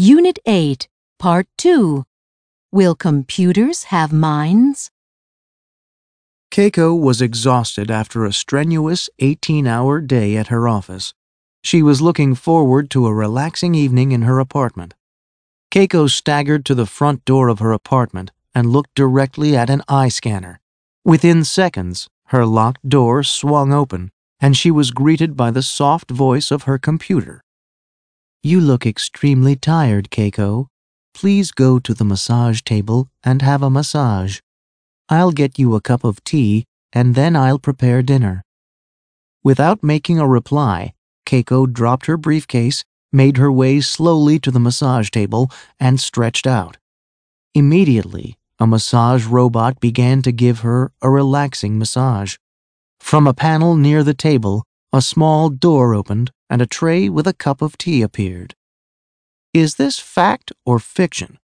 Unit 8, Part 2. Will computers have minds? Keiko was exhausted after a strenuous 18 hour day at her office. She was looking forward to a relaxing evening in her apartment. Keiko staggered to the front door of her apartment and looked directly at an eye scanner. Within seconds, her locked door swung open and she was greeted by the soft voice of her computer. You look extremely tired, Keiko. Please go to the massage table and have a massage. I'll get you a cup of tea and then I'll prepare dinner. Without making a reply, Keiko dropped her briefcase, made her way slowly to the massage table, and stretched out. Immediately, a massage robot began to give her a relaxing massage. From a panel near the table, a small door opened and a tray with a cup of tea appeared. Is this fact or fiction?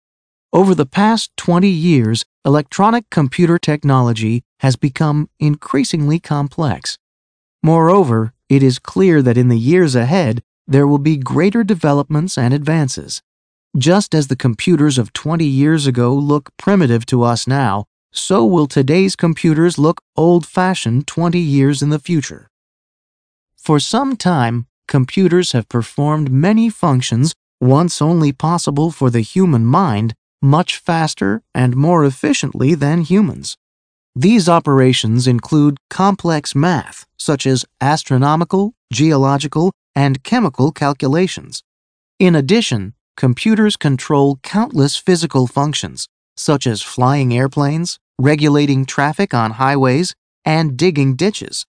Over the past 20 years, electronic computer technology has become increasingly complex. Moreover, it is clear that in the years ahead, there will be greater developments and advances. Just as the computers of 20 years ago look primitive to us now, so will today's computers look old fashioned 20 years in the future. For some time, computers have performed many functions once only possible for the human mind much faster and more efficiently than humans. These operations include complex math, such as astronomical, geological, and chemical calculations. In addition, computers control countless physical functions, such as flying airplanes, regulating traffic on highways, and digging ditches.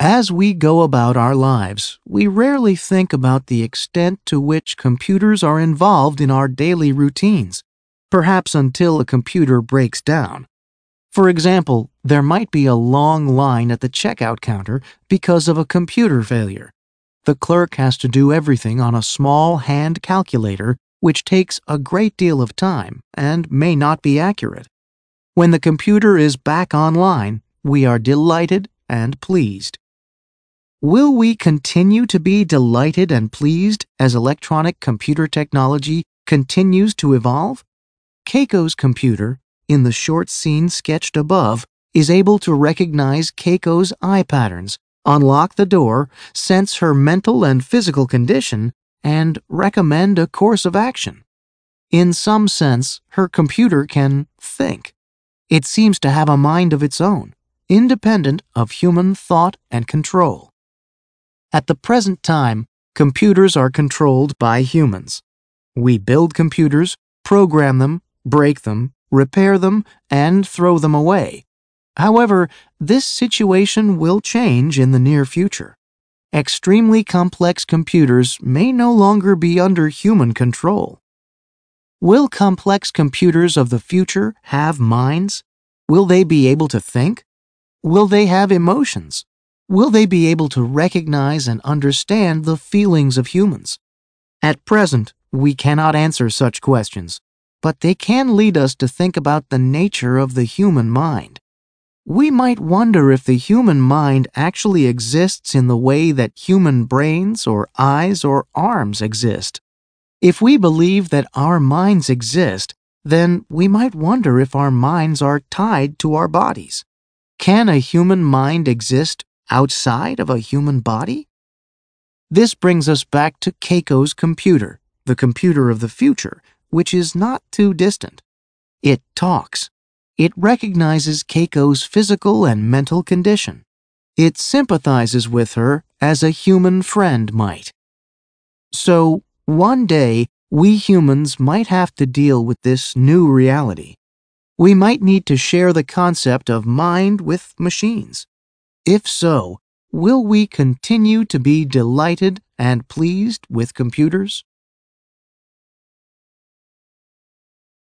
As we go about our lives, we rarely think about the extent to which computers are involved in our daily routines, perhaps until a computer breaks down. For example, there might be a long line at the checkout counter because of a computer failure. The clerk has to do everything on a small hand calculator, which takes a great deal of time and may not be accurate. When the computer is back online, we are delighted and pleased. Will we continue to be delighted and pleased as electronic computer technology continues to evolve? Keiko's computer, in the short scene sketched above, is able to recognize Keiko's eye patterns, unlock the door, sense her mental and physical condition, and recommend a course of action. In some sense, her computer can think. It seems to have a mind of its own, independent of human thought and control. At the present time, computers are controlled by humans. We build computers, program them, break them, repair them, and throw them away. However, this situation will change in the near future. Extremely complex computers may no longer be under human control. Will complex computers of the future have minds? Will they be able to think? Will they have emotions? Will they be able to recognize and understand the feelings of humans? At present, we cannot answer such questions, but they can lead us to think about the nature of the human mind. We might wonder if the human mind actually exists in the way that human brains or eyes or arms exist. If we believe that our minds exist, then we might wonder if our minds are tied to our bodies. Can a human mind exist outside of a human body? This brings us back to Keiko's computer, the computer of the future, which is not too distant. It talks. It recognizes Keiko's physical and mental condition. It sympathizes with her as a human friend might. So, one day, we humans might have to deal with this new reality. We might need to share the concept of mind with machines. If so, will we continue to be delighted and pleased with computers?